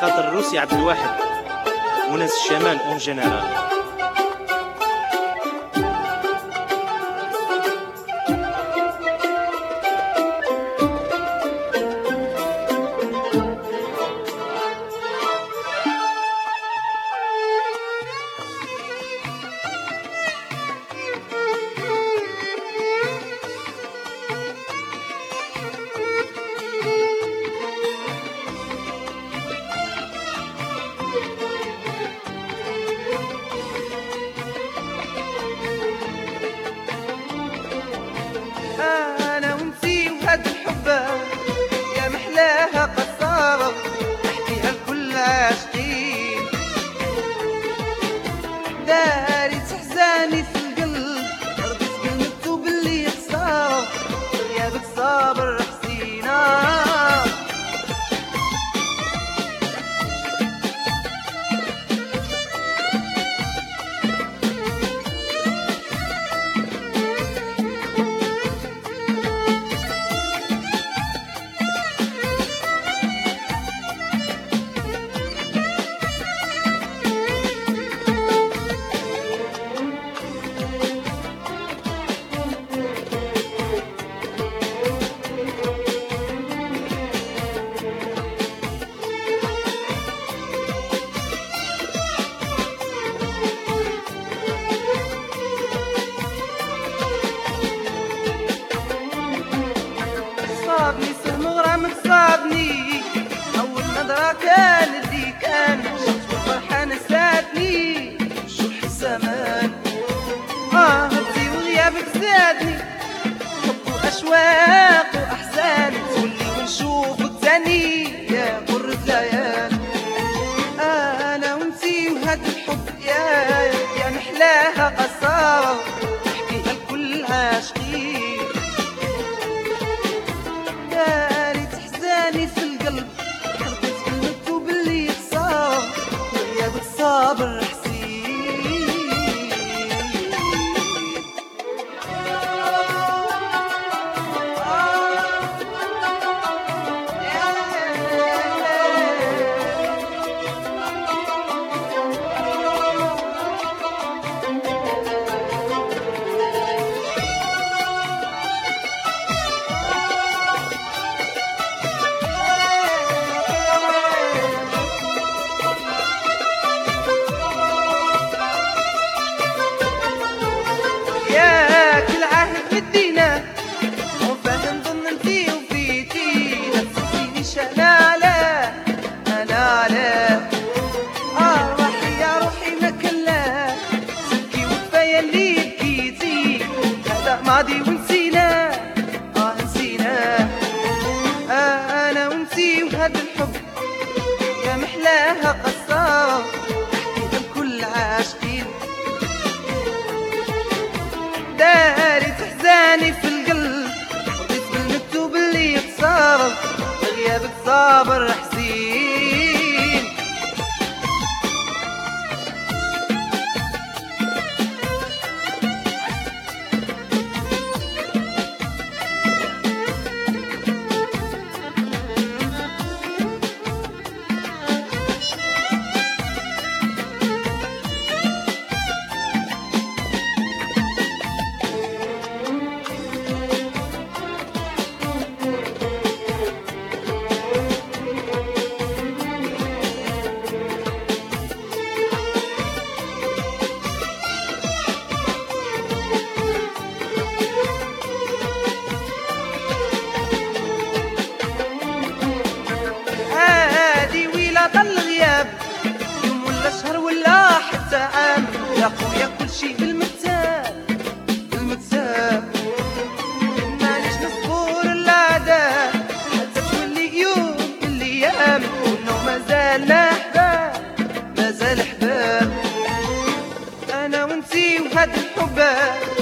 خاطر الروسي عبد الواحد وناس الشمال اون جنرال. تحزاني صابني سهم غرامك صابني. أول نظرة كان اللي كان شفت والفرحة نساتني. شو الزمان آه هدي وغيابك زادني حب وأشواق وأحزان تولي ونشوفك تاني يا قرة العيال أنا وأنتي وهاد الحب يا يا محلاها قصارة تحزاني هذا ماضي ونسينا. آه نسينا. آه أنا وانتي وهذا الحب. يا محلاها قصار. نحكيها لكل عاشقين. داري تحزاني في القلب. رضيت بالمكتوب اللي صار غيابك صابر حسين يا خويا كل شي بالمكتاب بالمكتاب مانيش نصبر العذاب حتى تولي يوم الأيام مازال أحباب مازال أحباب. أنا وأنتي وهاد الحباب.